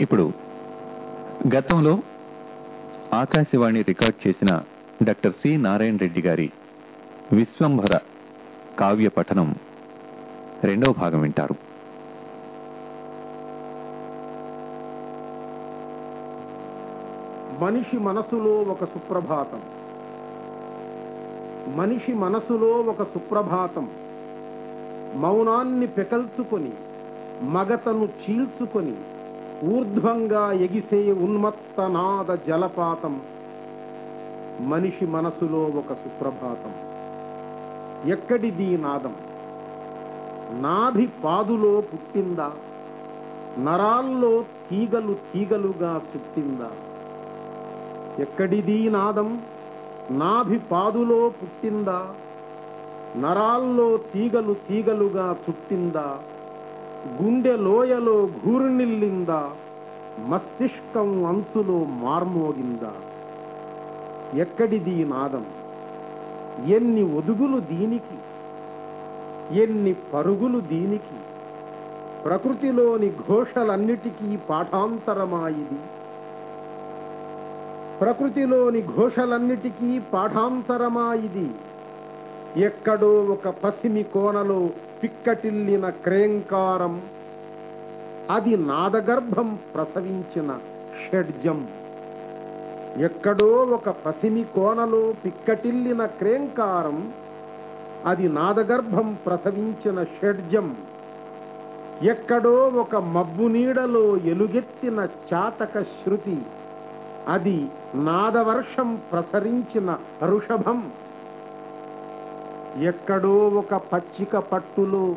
ఇప్పుడు గతంలో ఆకాశవాణి రికార్డ్ చేసిన డాక్టర్ సి నారాయణ రెడ్డి గారి విశ్వంభర కావ్య పఠనం రెండవ భాగం వింటారు. మనిషి మనసులో ఒక సుప్రభాతం. మనిషి మనసులో ఒక సుప్రభాతం. మౌనాన్ని పెకల్చుకొని మగతను చీల్చుకొని ఊర్ధ్వంగా ఎగిసే ఉన్మత్త నాద జలపాతం. మనిషి మనసులో ఒక సుప్రభాతం. ఎక్కడిది నాదం? నాభి పాదులో పుట్టిందా? నరాల్లో తీగలు తీగలుగా చుట్టిందా? ఎక్కడిది నాదం? నాభి పాదులో పుట్టిందా? నరాల్లో తీగలు తీగలుగా చుట్టిందా? గుండె లోయలో ఘూర్నిల్లిందా మస్తిష్కం అంచులో మార్మోగిందా? ఎక్కడిది నాదం? ఎన్ని ఒదుగులు దీనికి? ఎన్ని పరుగులు దీనికి? ప్రకృతిలోని ఘోషలన్నిటికీ పాఠాంతరమాయిది. ప్రకృతిలోని ఘోషలన్నిటికీ పాఠాంతరమాయిది. ఎక్కడో ఒక పసిమి కోనలో పిక్కటిల్లిన క్రేంకారం. అది నాదగర్భం ప్రసవించిన షడ్జం. ఎక్కడో ఒక పసిమి కోనలో పిక్కటిల్లిన క్రేంకారం అది నాదగర్భం ప్రసవించిన షడ్జం. ఎక్కడో ఒక మబ్బు నీడలో ఎలుగెత్తిన చాతక శృతి అది నాదవర్షం ప్రసరించిన ఋషభం. ఎక్కడో ఒక పచ్చిక పట్టులో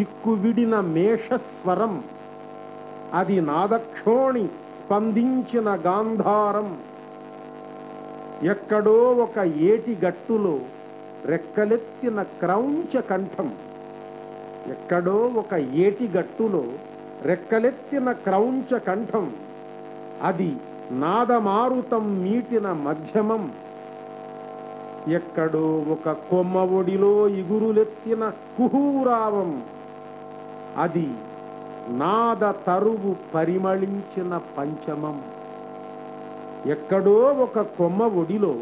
చిక్కువిడిన మేషస్వరం. అది నాదక్షోణి స్పందించిన గాంధారం. ఎక్కడో ఒక ఏటి గట్టులో రెక్కలెత్తిన క్రౌంచ కంఠం. ఎక్కడో ఒక ఏటి గట్టులో రెక్కలెత్తిన క్రౌంచ కంఠం. అది నాదమారుతం మీటిన మధ్యమం. ఎక్కడో ఒక కొమ్మ ఒడిలో ఇగురులెత్తిన కుహూరావం. అది నాద తరువు పరిమళించిన పంచమం. ఎక్కడో ఒక కొమ్మ ఒడిలో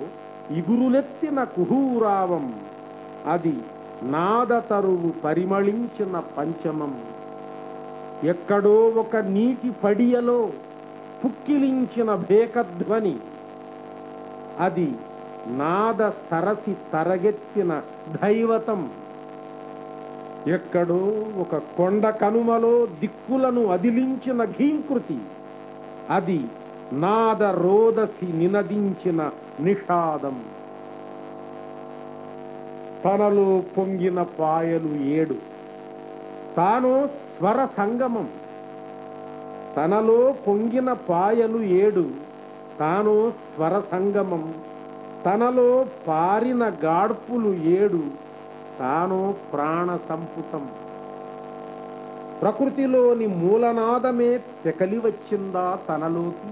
ఇగురులెత్తిన కుహూరావం. అది నాద తరువు పరిమళించిన పంచమం. ఎక్కడో ఒక నీటి పడియలో పుక్కిలించిన భేకధ్వని. అది నాద సరసి తరగెత్తిన దైవతం. ఎక్కడో ఒక కొండ కనుమలో దిక్కులను అదిలించిన ఘీంకృతి. అది నాద రోదసి నినదించిన నిషాదం. తనలో పొంగిన పాయలు ఏడు. తాను స్వర సంగమం తనలో పొంగిన పాయలు ఏడు. తాను స్వర సంగమం తనలో పారిన గాడ్పులు ఏడు తాను ప్రాణ సంపుటం ప్రకృతిలోని మూలనాదమే తెకలి వచ్చిందా తనలోకి?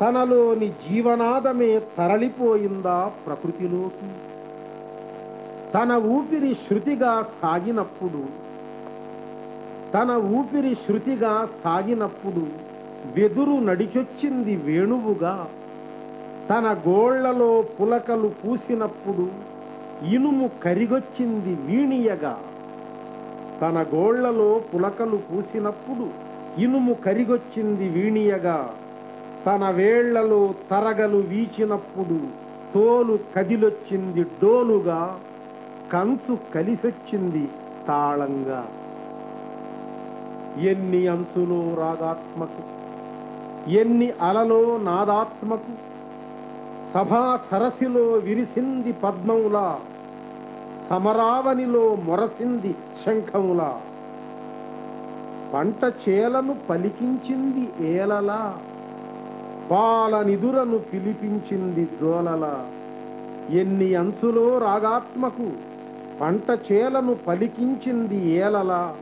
తనలోని జీవనాదమే తరలిపోయిందా ప్రకృతిలోకి? తన ఊపిరి శృతిగా సాగినప్పుడు తన ఊపిరి శృతిగా సాగినప్పుడు వెదురు నడిచొచ్చింది వేణువుగా? తన గోళ్ళలో పులకలు పూసినప్పుడు ఇనుము కరిగొచ్చింది వీణియగా. తన గోళ్ళలో పులకలు పూసినప్పుడు ఇనుము కరిగొచ్చింది వీణియగా. తన వేళ్ళలో తరగలు వీచినప్పుడు తోలు కదిలొచ్చింది డోలుగా. కంచు కలిసొచ్చింది తాళంగా. ఎన్ని అంచులో రాగాత్మకు? ఎన్ని అలలో నాదాత్మకు? సభా సరసిలో విరిసింది పద్మములా సమరావనిలో మొరసింది శంఖములా. పంట చేలను పలికించింది ఏలలా పాలనిదురను పిలిపించింది జోలలా. ఎన్ని అంచులో రాగాత్మకు పంట చేలను పలికించింది ఏలలా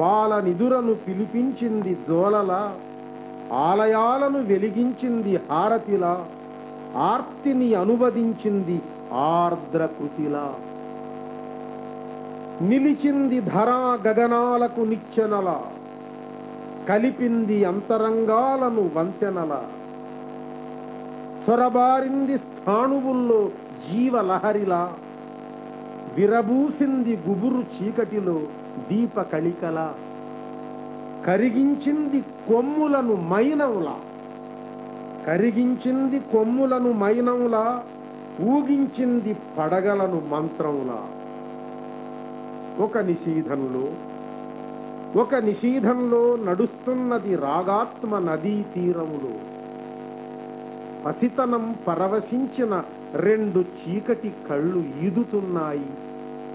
పాలనిదురను పిలిపించింది జోలలా ఆలయాలను వెలిగించింది హారతిలా. ఆర్తిని అనువదించింది ఆర్ద్ర కృతిలా. నిలిచింది ధరా గగనాలకు నిచ్చెనల. కలిపింది అంతరంగాలను వంతెనల. సొరబారింది స్థాణువుల్లో జీవలహరిలా. విరబూసింది గుబురు చీకటిలో దీప కళికల కరిగించింది కొమ్ములను మైనవులా. కరిగించింది కొమ్ములను మైనములా ఊగించింది పడగలను మంత్రములా ఒక నిషీధంలో ఒక నిషీధంలో నడుస్తున్నది రాగాత్మ నదీ తీరములో. పసితనం పరవశించిన రెండు చీకటి కళ్ళు ఈదుతున్నాయి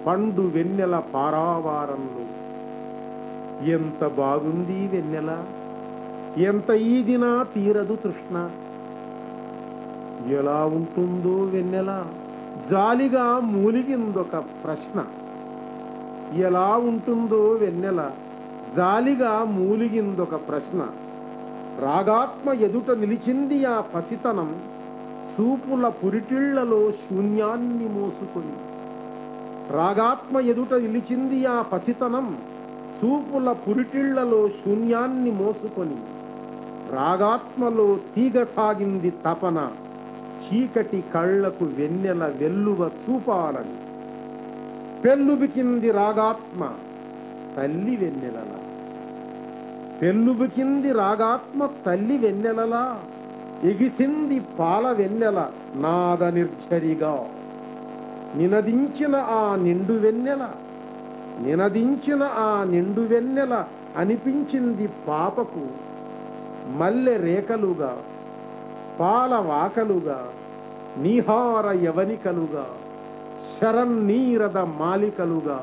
పండు వెన్నెల పారావారంలో. ఎంత బాగుంది వెన్నెల? ఎంత ఈదినా తీరదు తృష్ణ? ఎలా ఉంటుందో వెన్నెల జాలిగా మూలిగిందొక ప్రశ్న. ఎలా ఉంటుందో వెన్నెల జాలిగా మూలిగిందొక ప్రశ్న. రాగాత్మ ఎదుట నిలిచింది ఆ పసితనం చూపుల పురిటిళ్ళలో శూన్యాన్ని మోసుకొని. రాగాత్మ ఎదుట నిలిచింది ఆ పసితనం చూపుల పురిటిళ్ళలో శూన్యాన్ని మోసుకొని. రాగాత్మలో తీగ సాగింది తపన చీకటి కళ్ళకు వెన్నెల వెల్లువ చూపాలని పెళ్ళుబికింది రాగాత్మ తల్లి వెన్నెలలా. పెళ్ళుబికింది రాగాత్మ తల్లి వెన్నెలలా. ఎగిసింది పాల వెన్నెల నాద నిర్జరిగా. నినదించిన ఆ నిండు వెన్నెల నినదించిన ఆ నిండు వెన్నెల అనిపించింది పాపకు. మల్లె రేఖలుగా పాల వాకలుగా నీహార యవనికలుగా శరన్నీరద మాలికలుగా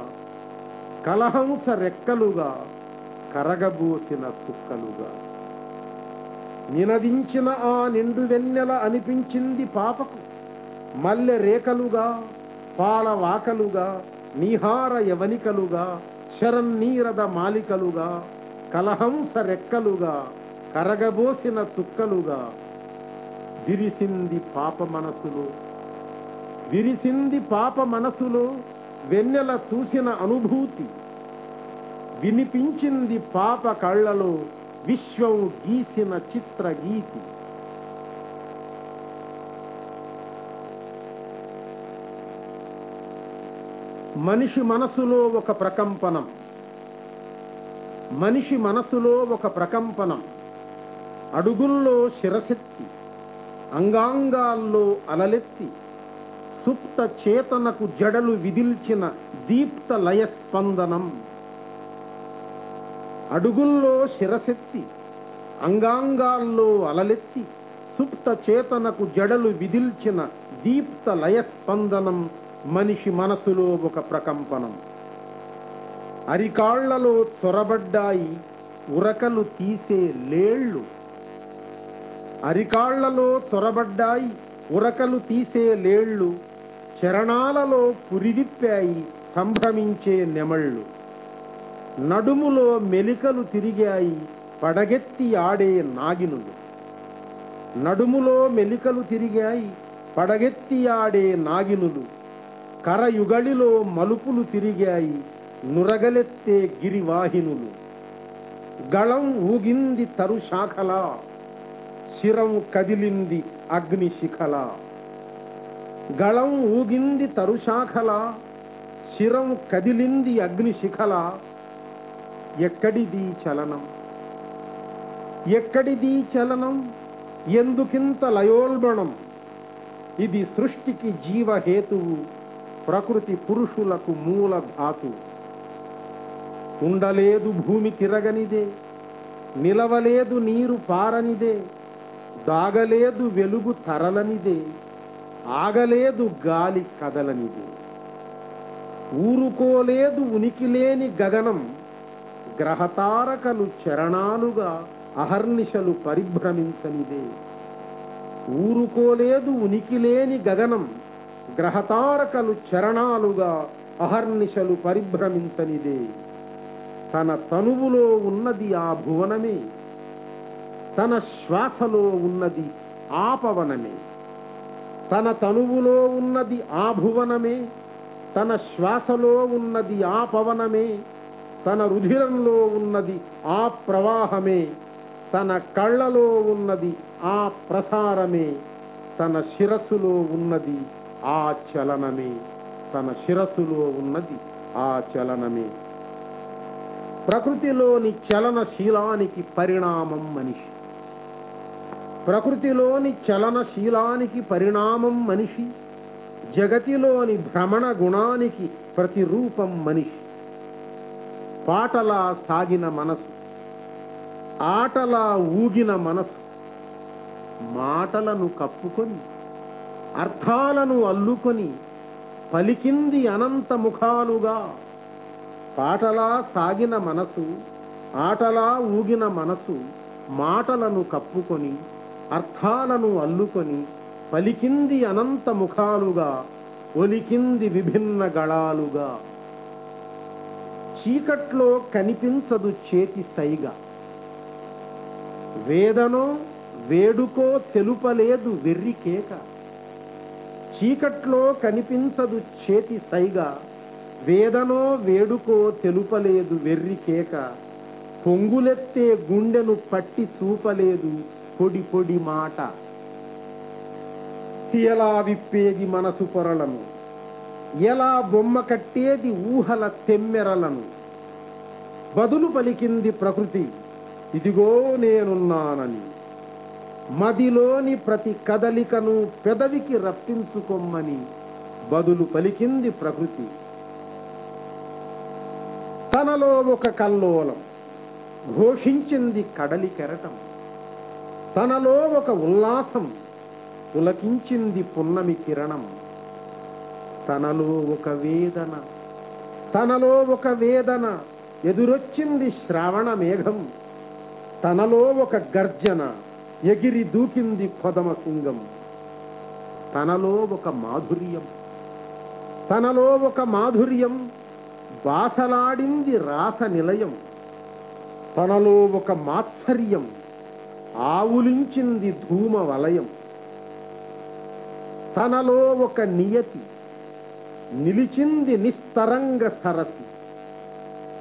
కలహంస రెక్కలుగా కరగబోసిన కుక్కలుగా. నినదించిన ఆ నిండు వెన్నెల అనిపించింది పాపకు. మల్లె రేఖలుగా పాల వాకలుగా నీహార యవనికలుగా శరన్నీరద మాలికలుగా కలహంస రెక్కలుగా కరగబోసిన చుక్కలుగా విరిసింది పాప మనసులో. విరిసింది పాప మనసులో వెన్నెల చూసిన అనుభూతి. వినిపించింది పాప కళ్ళలో విశ్వం గీసిన చిత్ర గీతి. మనిషి మనసులో ఒక ప్రకంపనం. మనిషి మనసులో ఒక ప్రకంపనం. అడుగుల్లో శిరసెత్తి అంగాంగాల్లో అలలెత్తి సుప్త చేతనకు జడలు విదిల్చిన దీప్త లయ స్పందనం అడుగుల్లో శిరసెత్తి అంగాంగాల్లో అలలెత్తి సుప్త చేతనకు జడలు విదిల్చిన దీప్త లయ స్పందనం మనిషి మనసులో ఒక ప్రకంపనం. అరికాళ్ళలో చొరబడ్డాయి ఉరకలు తీసే లేళ్ళు అరికాళ్ళలో తొరబడ్డాయి ఉరకలు తీసే లేళ్ళు చరణాలలో పురిదిప్పాయి సంభ్రమించే నెమళ్ళు. నడుములో మెలికలు తిరిగాయి పడగెత్తి ఆడే నాగినులు. నడుములో మెలికలు తిరిగాయి పడగెత్తి ఆడే నాగినులు. కరయుగళిలో మలుపులు తిరిగాయి నురగలెత్తే గిరివాహినులు. గళం ఊగింది తరుశాఖలా. శిరం కదిలింది అగ్నిశిఖలా. గళం ఊగింది తరుశాఖల శిరం కదిలింది అగ్ని శిఖల ఎక్కడిది చలనం? ఎక్కడిది చలనం? ఎందుకింత లయోల్బణం? ఇది సృష్టికి జీవహేతువు ప్రకృతి పురుషులకు మూల ధాతు. ఉండలేదు భూమి తిరగనిదే నిలవలేదు నీరు పారనిదే సాగలేదు వెలుగు తరలనిదే ఆగలేదు గాలి కదలనిదే. ఊరుకోలేదు ఉనికి లేని గగనం గ్రహతారకలు చరణాలుగా అహర్నిశలు పరిభ్రమించనిదే. ఊరుకోలేదు ఉనికి లేని గగనం గ్రహతారకలు చరణాలుగా అహర్నిశలు పరిభ్రమించనిదే. తన తనువులో ఉన్నది ఆ భువనమే తన శ్వాసలో ఉన్నది ఆ పవనమే తన తనువులో ఉన్నది ఆ భువనమే తన శ్వాసలో ఉన్నది ఆ పవనమే తన రుధిరంలో ఉన్నది ఆ ప్రవాహమే తన కళ్ళలో ఉన్నది ఆ ప్రసారమే తన శిరస్సులో ఉన్నది ఆ చలనమే తన శిరస్సులో ఉన్నది ఆ చలనమే ప్రకృతిలోని చలనశీలానికి పరిణామం మనిషి. ప్రకృతిలోని చలనశీలానికి పరిణామం మనిషి జగతిలోని భ్రమణ గుణానికి ప్రతిరూపం మనిషి. పాటలా సాగిన మనసు ఆటలా ఊగిన మనసు మాటలను కప్పుకొని అర్థాలను అల్లుకొని పలికింది అనంత ముఖాలుగా. పాటలా సాగిన మనసు ఆటలా ఊగిన మనసు మాటలను కప్పుకొని అర్థాలను అల్లుకొని పలికింది అనంత ముఖాలుగా ఒలికింది విభిన్న గళాలుగా. చీకట్లో కనిపించదు చేతి సైగ. వేదనో వేడుకో తెలుపలేదు వెర్రి కేక. చీకట్లో కనిపించదు చేతి సైగ. వేదనో వేడుకో తెలుపలేదు వెర్రి కేక. పొంగులెత్తే గుండెను పట్టి చూపలేదు పొడి పొడి మాట. ఎలా విప్పేది మనసు పొరలను. ఎలా బొమ్మ కట్టేది ఊహల తెమ్మెరలను. బదులు పలికింది ప్రకృతి ఇదిగో నేనున్నానని. మదిలోని ప్రతి కదలికను పెదవికి రప్పించుకొమ్మని బదులు పలికింది ప్రకృతి. తనలో ఒక కల్లోలం ఘోషించింది కడలి కెరటం. తనలో ఒక ఉల్లాసం పులకించింది పున్నమి కిరణం. తనలో ఒక వేదన తనలో ఒక వేదన ఎదురొచ్చింది శ్రావణ మేఘం. తనలో ఒక గర్జన ఎగిరి దూకింది కొదమ సింగం. తనలో ఒక మాధుర్యం తనలో ఒక మాధుర్యం బాసలాడింది రాస నిలయం. తనలో ఒక మాత్సర్యం ఆవులించింది ధూమ వలయం తనలో ఒక నియతి నిలిచింది నిస్తరంగ సరసి.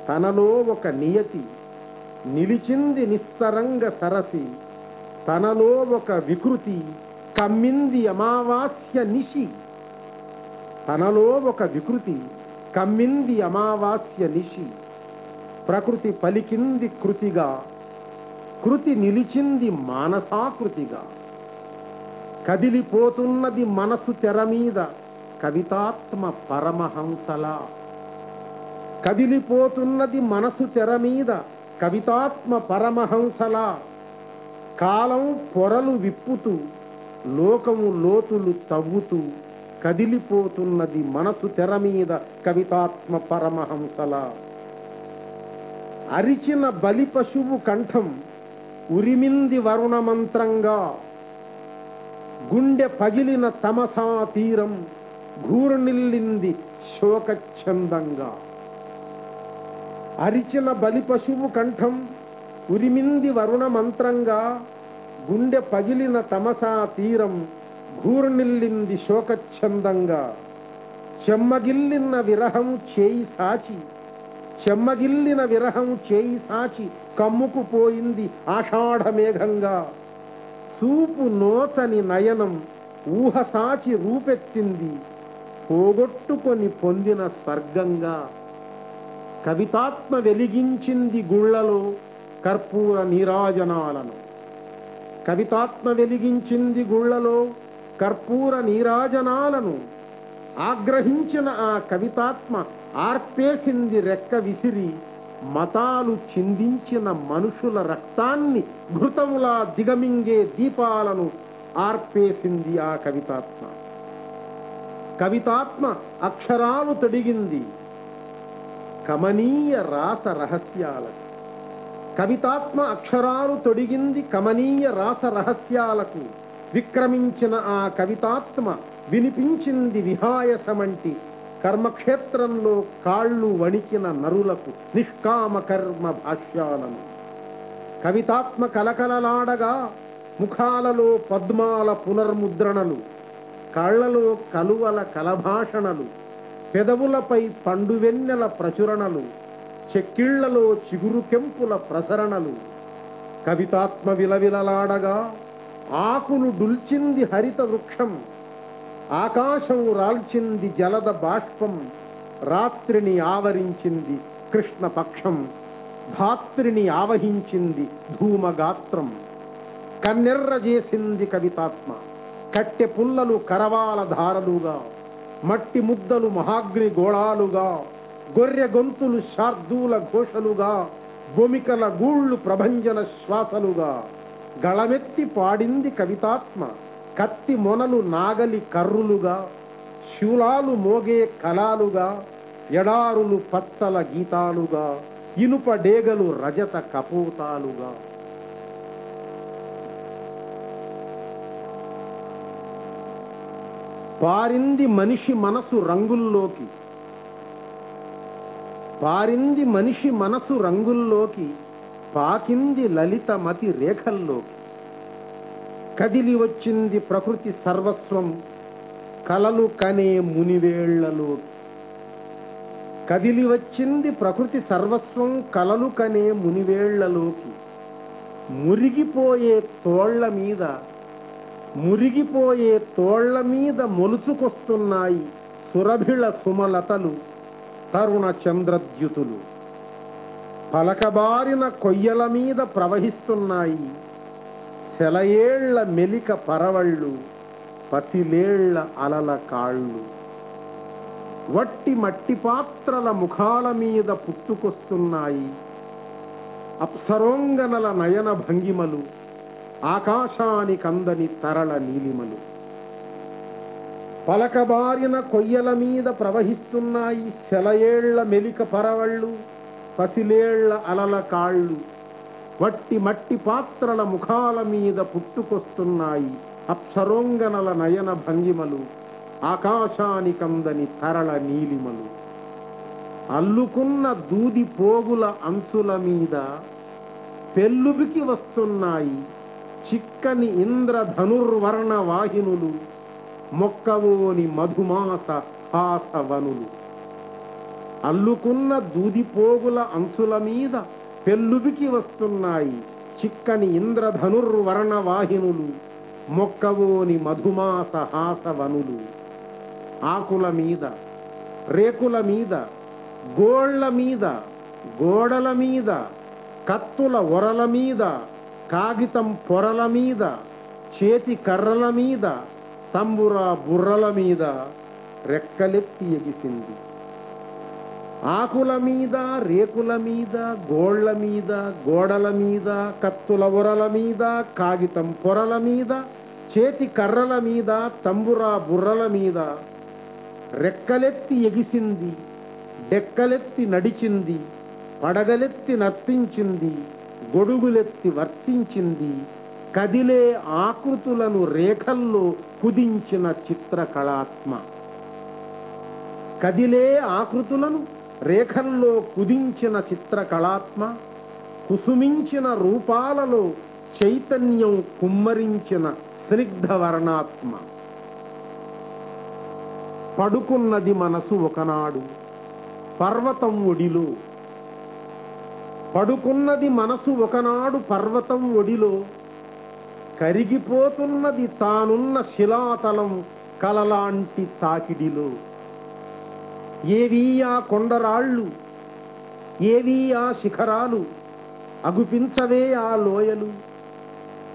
తనలో ఒక నియతి నిలిచింది నిస్తరంగ సరసి. తనలో ఒక వికృతి కమ్మింది అమావాస్య నిషి తనలో ఒక వికృతి కమ్మింది అమావాస్య నిషి ప్రకృతి పలికింది కృతిగా కృతి నిలిచింది మానసాకృతిగా. కదిలిపోతున్నది మనసు తెర మీద కవితాత్మ పరమహంసలా. కదిలిపోతున్నది మనసు తెర మీద కవితాత్మ పరమహంసలా. కాలం పొరలు విప్పుతూ లోకము లోతులు తవ్వుతూ కదిలిపోతున్నది మనసు తెర మీద కవితాత్మ పరమహంసలా. అరిచిన బలి పశువు కంఠం ఉరిమింది వరుణ మంత్రంగా గుండె పగిలిన తమసా తీరం ఘూరనిల్లింది శోకఛందంగా. అరిచిన బలి పశువు కంఠం ఉరిమింది వరుణ మంత్రంగా గుండె పగిలిన తమసా తీరం ఘూరనిల్లింది శోకఛందంగా. చెమ్మగిల్లిన విరహం చేయి సాచి చెమ్మగిల్లిన విరహం చేయి సాచి కమ్ముకుపోయింది పోయింది ఆషాఢమేఘంగా చూపు నోచని నయనం ఊహ సాచి రూపెత్తింది. పోగొట్టుకొని పొందిన స్వర్గంగా. కవితాత్మ వెలిగించింది గుళ్ళలో కర్పూర నీరాజనాలను. కవితాత్మ వెలిగించింది గుళ్ళలో కర్పూర నీరాజనాలను. ఆగ్రహించిన ఆ కవితాత్మ ఆర్పేసింది రెక్క విసిరి మతాలు చిందించిన మనుషుల రక్తాన్ని ఘృతములా దిగమింగే దీపాలను ఆర్పేసింది ఆ కవితాత్మ. కవితాత్మ అక్షరాలు తొడిగింది. కమనీయ రాస రహస్యాలకు. కవితాత్మ అక్షరాలు తొడిగింది కమనీయ రాస రహస్యాలకు. విక్రమించిన ఆ కవితాత్మ వినిపించింది విహాయసమంటి కర్మక్షేత్రంలో కాళ్ళు వణికిన నరులకు నిష్కామ కర్మ భాష్యాలను. కవితాత్మ కలకలలాడగా ముఖాలలో పద్మాల పునర్ముద్రణలు కళ్ళలో కలువల కలభాషణలు పెదవులపై పండువెన్నెల ప్రచురణలు చెక్కిళ్ళలో చిగురు కెంపుల ప్రసరణలు. కవితాత్మ విలవిలలాడగా ఆకులు డుల్చింది హరిత వృక్షం ఆకాశం రాల్చింది జలద బాష్పం రాత్రిని ఆవరించింది కృష్ణపక్షం ధాత్రిని ఆవహించింది ధూమగాత్రం. కన్నెర్రజేసింది కవితాత్మ కట్టె పుల్లలు కరవాల ధారలుగా మట్టి ముద్దలు మహాగ్ని గోళాలుగా గొర్రె గొంతులు శార్దూల ఘోషలుగా బొమికల గూళ్ళు ప్రభంజన శ్వాసలుగా. గళమెత్తి పాడింది కవితాత్మ. కత్తి మొనలు నాగలి కర్రులుగా శూలాలు మోగే కళాలుగా ఎడారులు పచ్చల గీతాలుగా ఇనుప డేగలు రజత కపోతాలుగా. పారింది మనిషి మనసు రంగుల్లోకి పారింది మనిషి మనసు రంగుల్లోకి పాకింది లలిత మతి రేఖల్లోకి. కదిలి వచ్చింది ప్రకృతి సర్వస్వం. కలలు కనే మునివేళ్ళలో. కదిలి వచ్చింది ప్రకృతి సర్వస్వం కలలు కనే మునివేళ్ళలోకి. మురిగిపోయే తోళ్ళ మీద మురిగిపోయే తోళ్ళ మీద మొలుచుకొస్తున్నాయి సురభిళ సుమలతలు తరుణ చంద్రద్యుతులు. పలకబారిన కొయ్యల మీద ప్రవహిస్తున్నాయి సెలయేళ్ళ మెలిక పరవళ్ళు పతిలేళ్ళ అలల కాళ్ళు. వట్టి మట్టి పాత్రల ముఖాల మీద పుట్టుకొస్తున్నాయి అప్సరోంగనల నయన భంగిమలు ఆకాశానికందని తరళ నీలిమలు. పలకబారిన కొయ్యల మీద ప్రవహిస్తున్నాయి సెలయేళ్ళ మెలిక పరవళ్ళు పసిలేళ్ళ అలల కాళ్ళు. వట్టి మట్టి పాత్రల ముఖాల మీద పుట్టుకొస్తున్నాయి అప్సరోంగనల నయన భంగిమలు ఆకాశానికందని తరళ నీలిమలు. అల్లుకున్న దూది పోగుల అంచుల మీద పెళ్ళుబికి వస్తున్నాయి చిక్కని ఇంద్రధనుర్వర్ణ వాహినులు మొక్కవోని మధుమాస హాసవనులు. అల్లుకున్న దూదిపోగుల అంచుల మీద పెళ్ళుబికి వస్తున్నాయి చిక్కని ఇంద్రధనుర్వర్ణ వాహినులు మొక్కవోని మధుమాస హాసవనులు. ఆకుల మీద రేకుల మీద గోళ్ళ మీద గోడల మీద కత్తుల ఒరల మీద కాగితం పొరల మీద చేతి కర్రల మీద తంబురా బుర్రల మీద రెక్కలెత్తి ఎగిసింది. ఆకుల మీద రేకుల మీద గోళ్ళ మీద గోడల మీద కత్తుల ఉరల మీద కాగితం పొరల మీద చేతి కర్రల మీద తంబురా బుర్రల మీద రెక్కలెత్తి ఎగిసింది డెక్కలెత్తి నడిచింది పడగలెత్తి నర్తించింది గొడుగులెత్తి వర్తించింది కదిలే ఆకృతులను రేఖల్లో కుదించిన చిత్రకళాత్మ. కదిలే ఆకృతులను రేఖల్లో కుదించిన చిత్రకళాత్మ కుసుమించిన రూపాలలో చైతన్యం కుమ్మరించిన స్నిగ్ధ వర్ణాత్మ. పడుకున్నది మనసు ఒకనాడు పర్వతం ఒడిలో. పడుకున్నది మనసు ఒకనాడు పర్వతం ఒడిలో. కరిగిపోతున్నది తానున్న శిలాతలం కలలాంటి తాకిడిలో ఏవీయా ఆ కొండరాళ్ళు ఏవీయా ఆ శిఖరాలు అగుపించవే ఆ లోయలు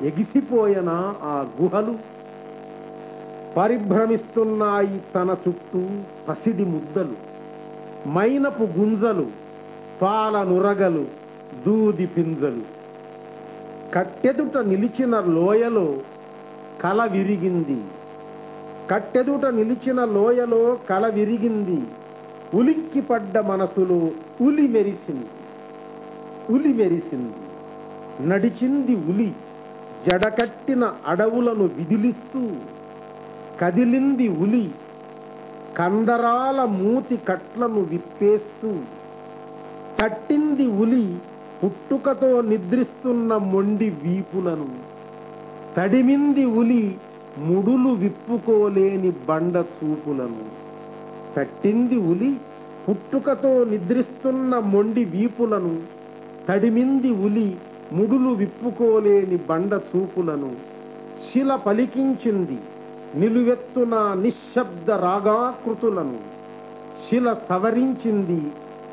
ఎగిసిపోయనా ఆ గుహలు? పరిభ్రమిస్తున్నాయి తన చుట్టూ పసిడి ముద్దలు మైనపు గుంజలు పాల నురగలు దూది పింజలు. కట్టెదుట నిలిచిన లోయలో కల విరిగింది. కట్టెదుట నిలిచిన లోయలో కల విరిగింది. ఉలిక్కిపడ్డ మనసులు ఉలి మెరిసింది. ఉలి మెరిసింది. నడిచింది ఉలి. జడకట్టిన అడవులను విదిలిస్తూ కదిలింది ఉలి. కందరాల మూతి కట్లను విప్పేస్తూ తట్టింది ఉలి పుట్టుకతో నిద్రిస్తున్న మొండి వీపులను. తడిమింది ఉలి ముడులు విప్పుకోలేని బండ చూపులను. తట్టింది ఉలి పుట్టుకతో నిద్రిస్తున్న మొండి వీపులను తడిమింది ఉలి ముడులు విప్పుకోలేని బండ చూపులను శిల పలికించింది నిలువెత్తున నిశ్శబ్ద రాగాకృతులను శిల సవరించింది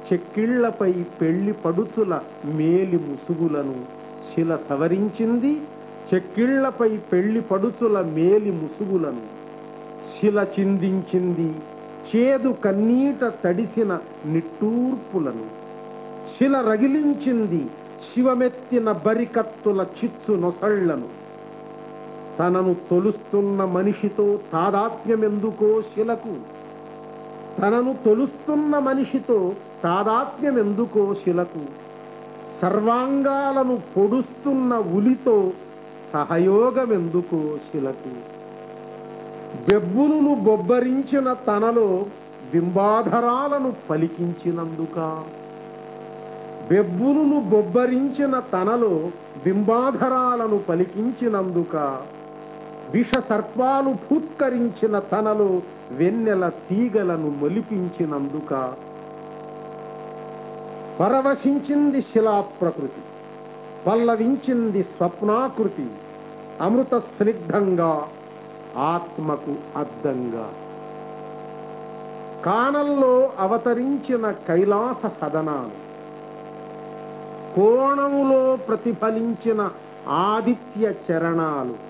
చెక్కిళ్ళపై పెళ్ళి పడుతుల మేలి ముసుగులను శిల సవరించింది చెక్కిళ్ళపై పెళ్ళి పడుతుల మేలి ముసుగులను శిల చిందించింది చేదు కన్నీట తడిసిన నిట్టూర్పులను శిల రగిలించింది శివమెత్తిన బరికత్తుల చిచ్చు నొసళ్ళను. తనను తొలుస్తున్న మనిషితో తాదాత్మ్యమెందుకో శిలకు? తనను తొలుస్తున్న మనిషితో తాదాత్మ్యమెందుకో శిలకు? సర్వాంగాలను పొడుస్తున్న ఉలితో సహయోగమెందుకో శిలకు? బెబ్బును బొబ్బరించిన తనలో బింబాధరాలను పలికించినందుక. బెబ్బును బొబ్బరించిన తనలో బింబాధరాలను పలికించినందుక. విష సర్పాలు ఫూత్కరించిన తనలో వెన్నెల తీగలను మొలిపించినందుక. పరవశించింది శిలా ప్రకృతి పల్లవించింది స్వప్నాకృతి అమృత స్నిగ్ధంగా ఆత్మకు అద్దంగా. కానల్లో అవతరించిన కైలాస సదనాలు. కోణములో ప్రతిఫలించిన ఆదిత్య చరణాలు.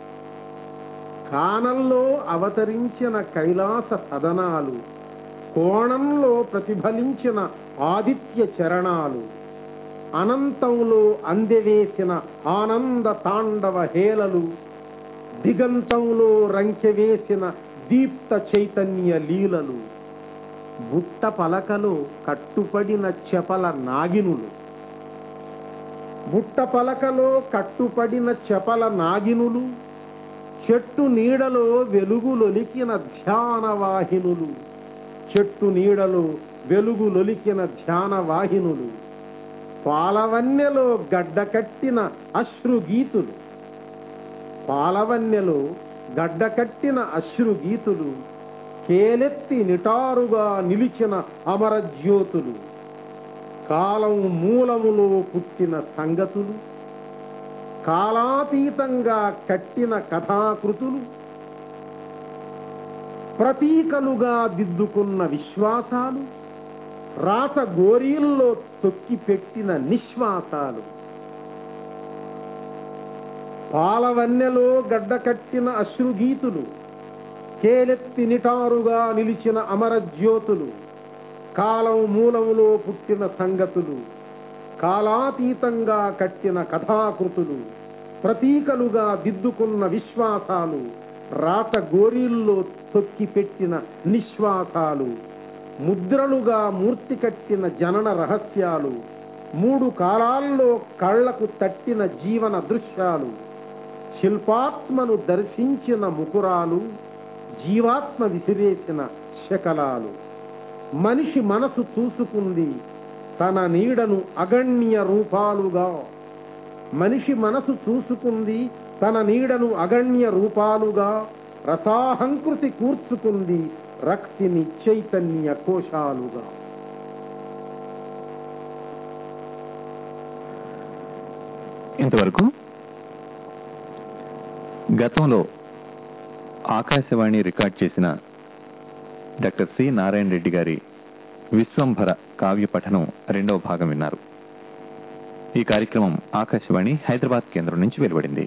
కానంలో అవతరించిన కైలాస సదనాలు. కోణంలో ప్రతిఫలించిన ఆదిత్య చరణాలు. అనంతంలో అందెవేసిన ఆనంద తాండవ హేళలు. దిగంతంలో రంకెవేసిన దీప్త చైతన్య లీలలు బుట్ట పలకలో కట్టుపడిన చెపల నాగినులు. బుట్ట పలకలో కట్టుపడిన చెపల నాగినులు చెట్టు నీడలో వెలుగులొలికిన ధ్యానవాహినులు. చెట్టు నీడలో వెలుగులొలికిన ధ్యానవాహినులు. పాలవన్నెలో గడ్డకట్టిన అశ్రుగీతులు. పాలవన్యలు గడ్డకట్టిన అశ్రు గీతులు కేలెత్తి నిటారుగా నిలిచిన అమరజ్యోతులు కాలం మూలములో పుట్టిన సంగతులు కాలాతీతంగా కట్టిన కథాకృతులు ప్రతీకలుగా దిద్దుకున్న విశ్వాసాలు రాత గోరీల్లో తొక్కిపెట్టిన నిశ్వాసాలు. పాలవన్నెలో గడ్డకట్టిన అశ్రుగీతులు కేలెత్తి నిటారుగా నిలిచిన అమరజ్యోతులు కాలం మూలములో పుట్టిన సంగతులు కాలాతీతంగా కట్టిన కథాకృతులు ప్రతీకలుగా దిద్దుకున్న విశ్వాసాలు రాత గోరీల్లో తొక్కిపెట్టిన నిశ్వాసాలు ముద్రలుగా మూర్తి కట్టిన జనన రహస్యాలు మూడు కాలాల్లో కళ్ళకు తట్టిన జీవన దృశ్యాలు. శిల్పాత్మను దర్శించిన ముకురాలు జీవాత్మ విసిరేసిన శకలాలు. మనిషి మనసు చూసుకుంది తన నీడను అగణ్య రూపాలుగా. మనిషి మనసు చూసుకుంది తన నీడను అగణ్య రూపాలుగా. రసాహంకృతి కూర్చుకుంది రక్తిని చైతన్య కోశాలుగా. ఇంతవరకు గతంలో ఆకాశవాణి రికార్డ్ చేసిన డాక్టర్ సి నారాయణ రెడ్డి గారి విశ్వంభర కావ్య పఠనం రెండవ భాగం విన్నారు. ఈ కార్యక్రమం ఆకాశవాణి హైదరాబాద్ కేంద్రం నుంచి వెలువడింది.